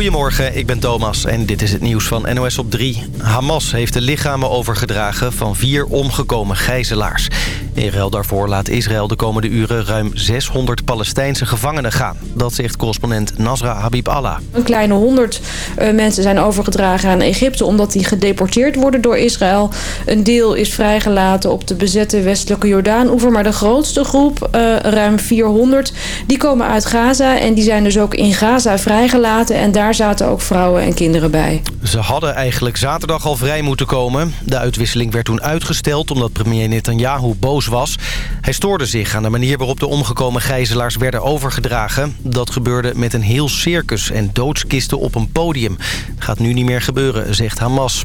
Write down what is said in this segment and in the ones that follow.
Goedemorgen, ik ben Thomas en dit is het nieuws van NOS op 3. Hamas heeft de lichamen overgedragen van vier omgekomen gijzelaars. In ruil daarvoor laat Israël de komende uren ruim 600 Palestijnse gevangenen gaan. Dat zegt correspondent Nasra Habib Allah. Een kleine 100 uh, mensen zijn overgedragen aan Egypte omdat die gedeporteerd worden door Israël. Een deel is vrijgelaten op de bezette westelijke Jordaan-oever. Maar de grootste groep, uh, ruim 400, die komen uit Gaza. En die zijn dus ook in Gaza vrijgelaten. En daar zaten ook vrouwen en kinderen bij. Ze hadden eigenlijk zaterdag al vrij moeten komen. De uitwisseling werd toen uitgesteld omdat premier Netanyahu boos was. Hij stoorde zich aan de manier waarop de omgekomen gijzelaars werden overgedragen. Dat gebeurde met een heel circus en doodskisten op een podium. Gaat nu niet meer gebeuren, zegt Hamas.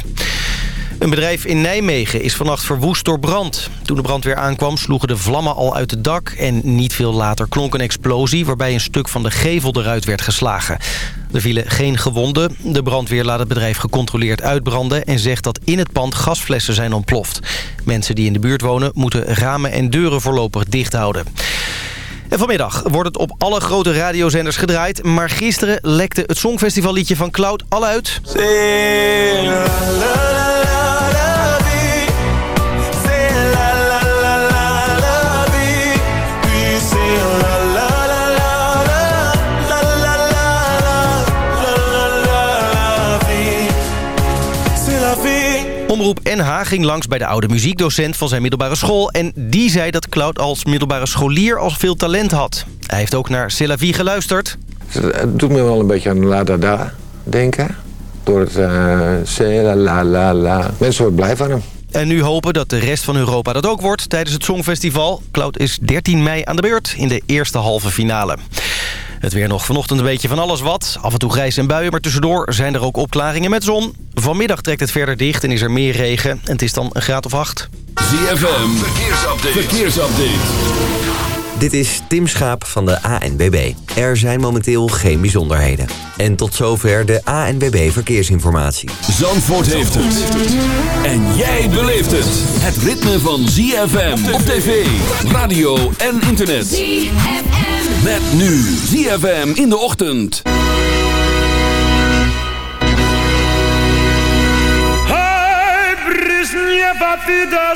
Een bedrijf in Nijmegen is vannacht verwoest door brand. Toen de brandweer aankwam sloegen de vlammen al uit het dak... en niet veel later klonk een explosie... waarbij een stuk van de gevel eruit werd geslagen. Er vielen geen gewonden. De brandweer laat het bedrijf gecontroleerd uitbranden... en zegt dat in het pand gasflessen zijn ontploft. Mensen die in de buurt wonen moeten ramen en deuren voorlopig dicht houden. En vanmiddag wordt het op alle grote radiozenders gedraaid. Maar gisteren lekte het Songfestivalliedje van Cloud al uit. Omroep NH ging langs bij de oude muziekdocent van zijn middelbare school... en die zei dat Cloud als middelbare scholier al veel talent had. Hij heeft ook naar Celavie geluisterd. Het doet me wel een beetje aan La Da Da denken. Door het uh, la la la. Mensen worden blij van hem. En nu hopen dat de rest van Europa dat ook wordt tijdens het Songfestival. Cloud is 13 mei aan de beurt in de eerste halve finale. Het weer nog vanochtend een beetje van alles wat. Af en toe grijs en buien, maar tussendoor zijn er ook opklaringen met zon. Vanmiddag trekt het verder dicht en is er meer regen. En het is dan een graad of acht. ZFM, verkeersupdate. verkeersupdate. Dit is Tim Schaap van de ANBB. Er zijn momenteel geen bijzonderheden. En tot zover de ANBB Verkeersinformatie. Zandvoort heeft het. En jij beleeft het. Het ritme van ZFM op tv, radio en internet. ZFM. Met nu ZFM in de ochtend. Hai, brisnie, vafida,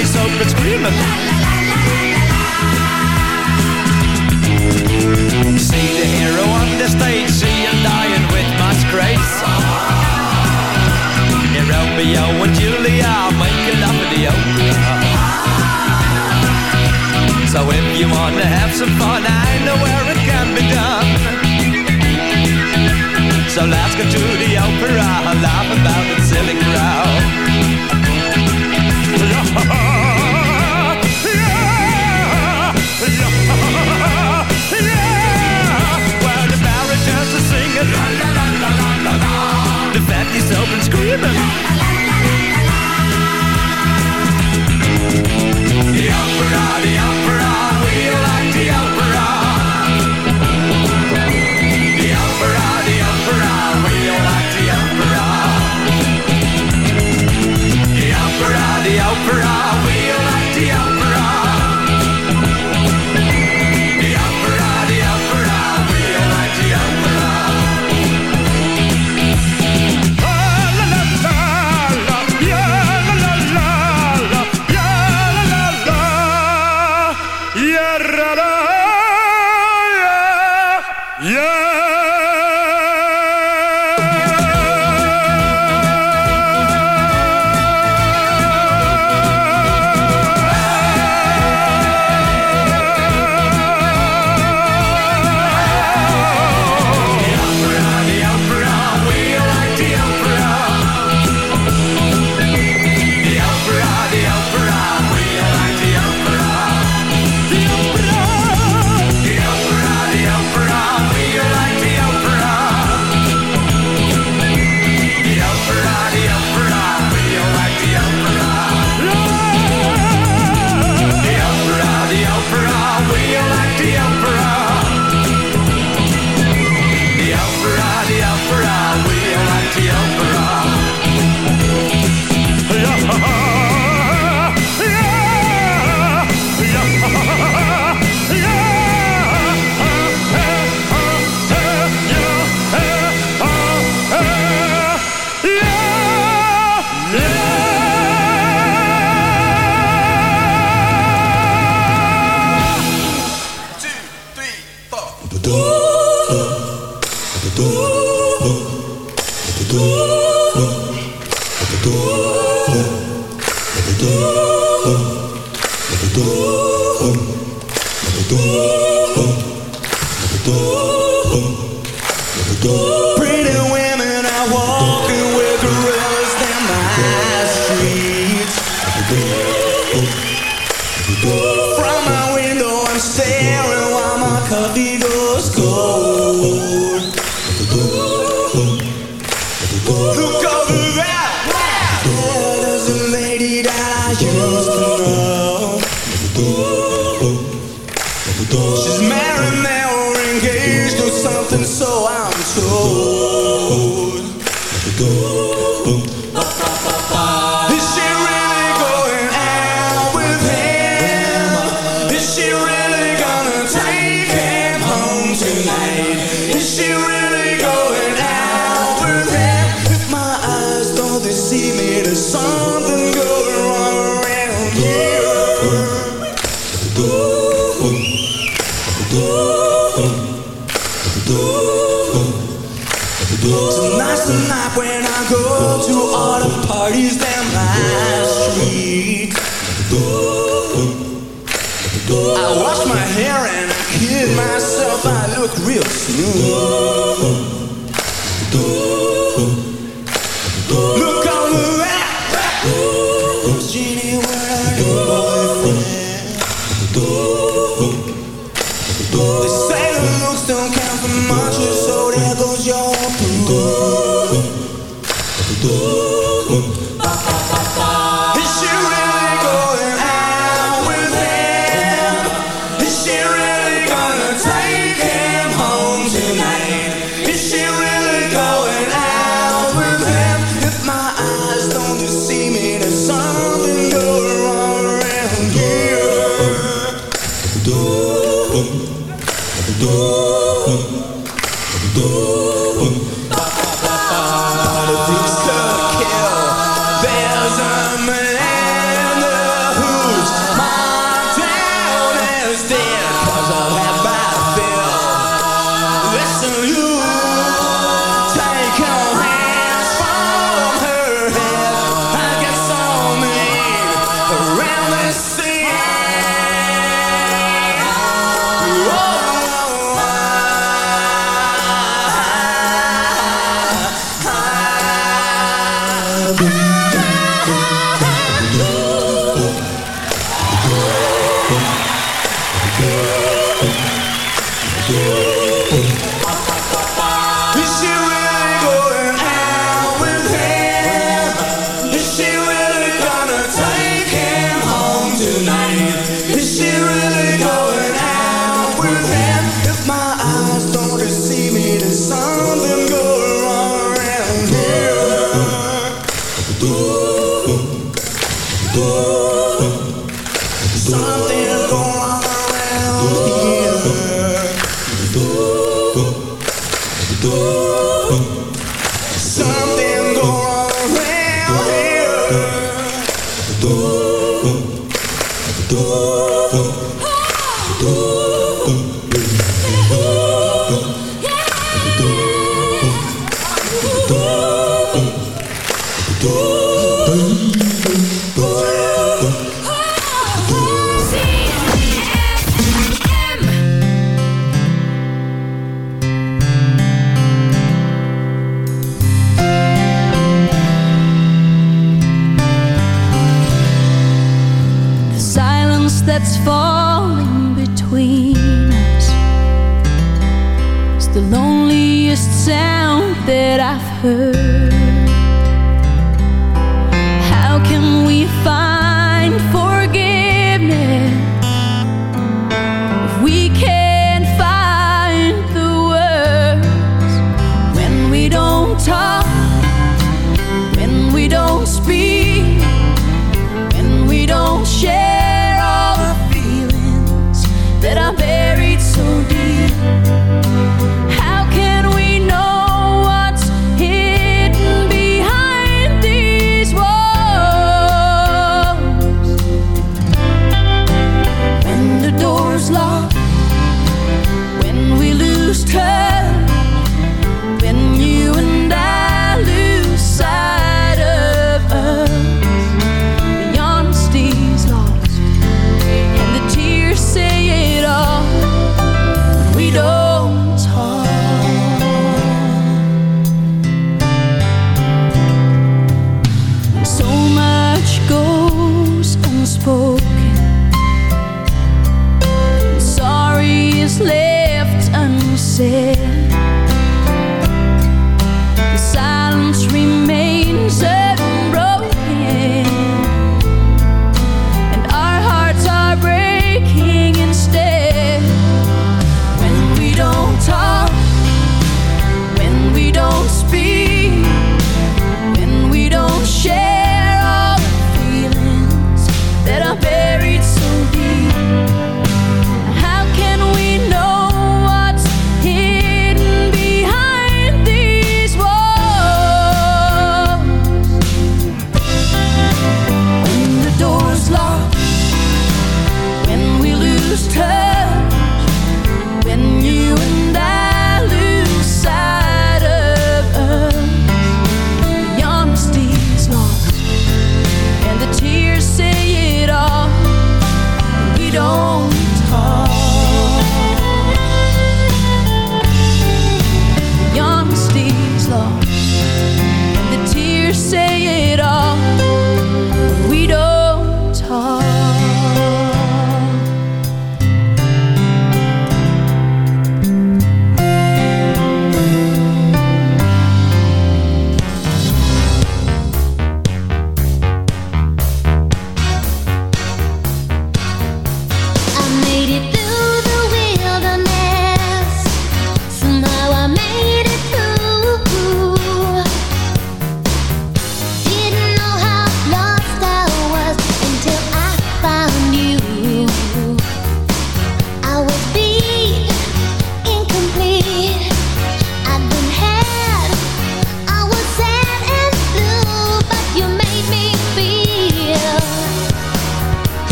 He's open screaming. See the hero on the stage, see him dying with much grace. In Romeo and Julia, making love in the opera. So if you want to have some fun, I go to all the parties down street. I wash my hair and I kid myself, I look real smooth.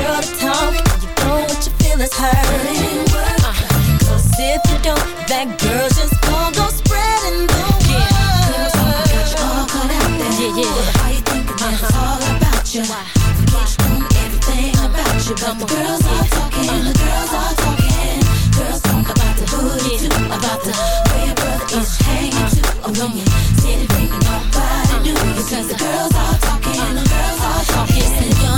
Girl to talk, you don't want your feelings hurt. Uh, Cause if you don't, that girl's just gonna go spreading the word. Girls wanna got you all caught out there. Yeah, yeah. Why you thinking that it's all about you? You know everything about you. But the girls are talking, the girls are talking. Girls talk about the hood too, about the way your brother is hanging too. Oh, when you see it ringing, nobody do. Because the girls are talking, the girls are talking.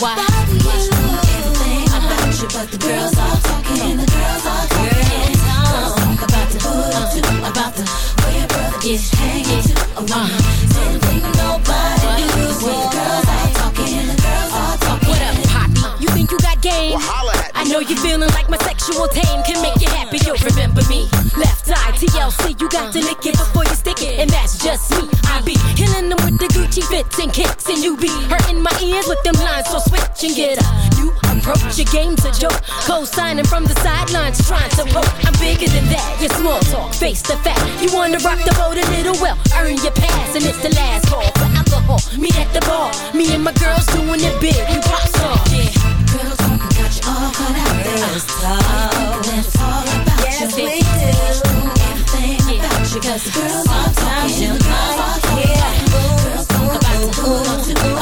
Why? Watch you everything about you, but the girls all talking, the girls all talking. Girls talk about the hood too, about the way your brother is hanging too. Uh, same thing nobody do. When the girls all talking, the girls all talking. What up, Poppy? You think you got game? I know you're feeling like my sexual tame can make you happy. You'll remember me. Left eye TLC, you got to lick it before you stick it, and that's just me. I be killing them with the Gucci fits and kicks, and you be hurting my ears with them lines. So switch and get up. you approach your game's a joke. Co-signing from the sidelines, trying to poke. I'm bigger than that. Your small talk, face the fact. You wanna rock the boat a little well, earn your pass, and it's the last call for alcohol. Meet at the bar, me and my girls doing it big. We pop star, yeah. Girls got you all cut out there. All Everything about you, 'cause the girls are talking. The girls are talking. Girls talk about the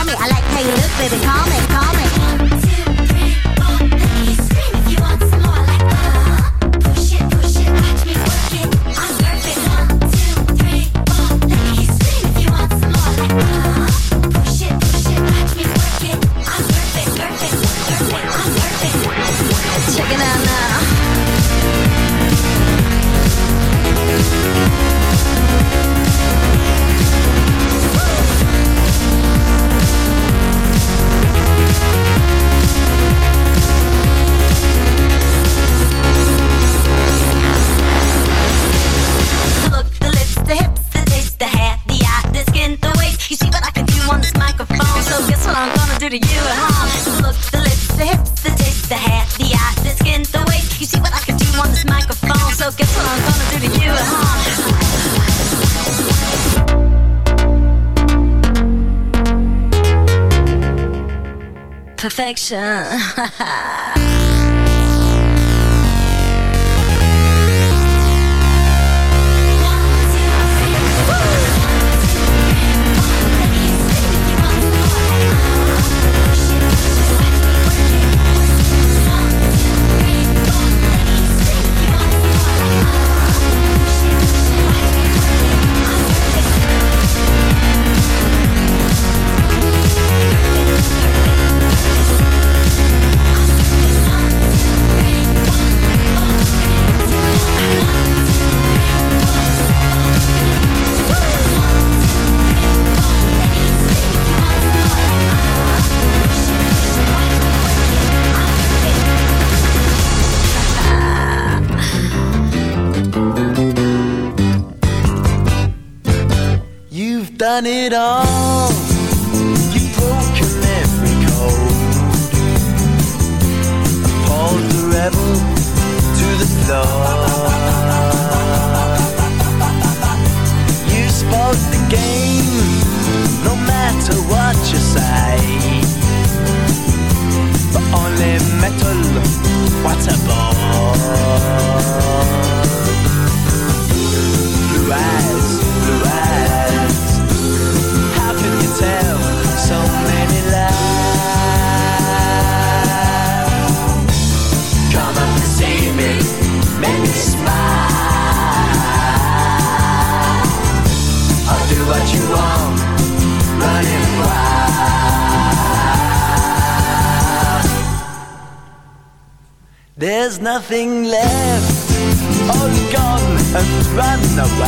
call me. I like how you look, baby, call me. it all. Savannah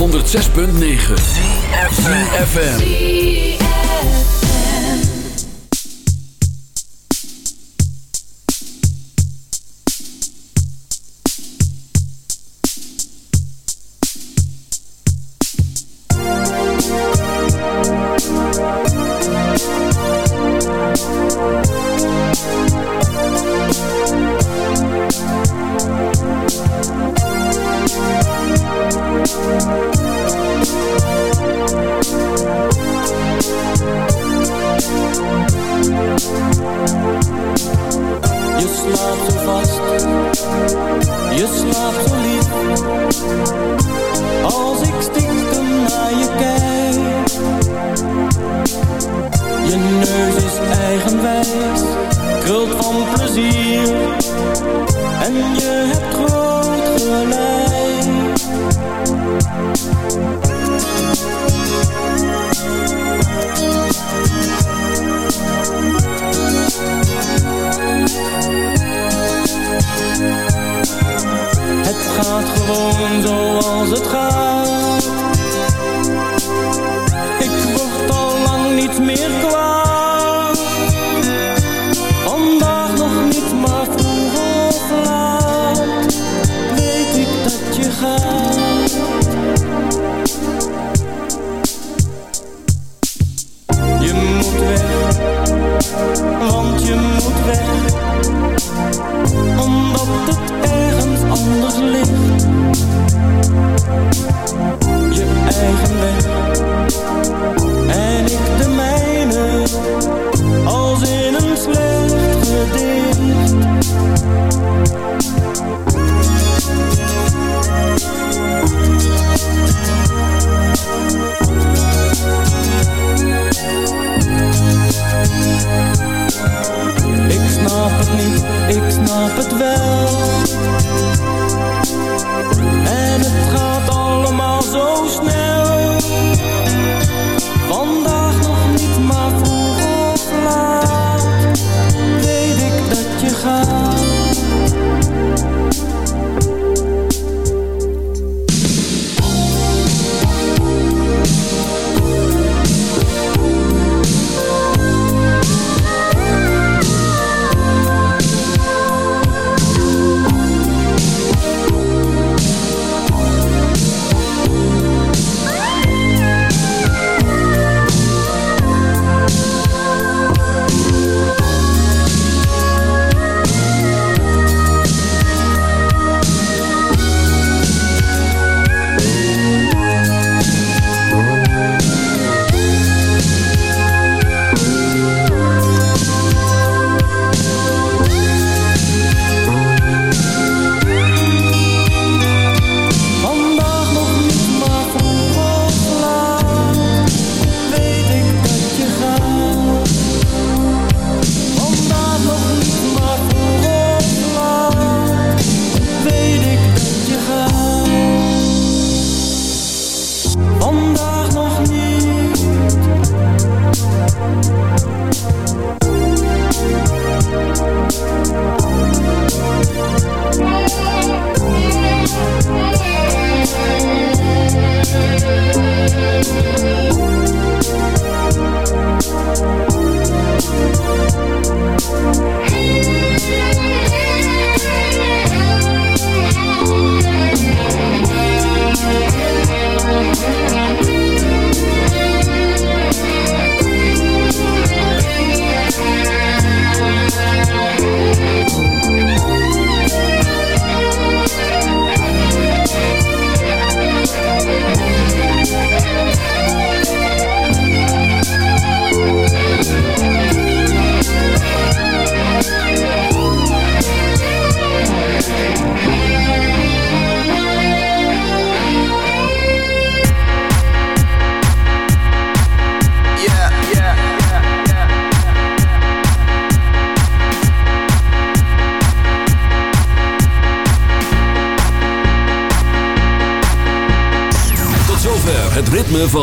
op 106.9 ZFM.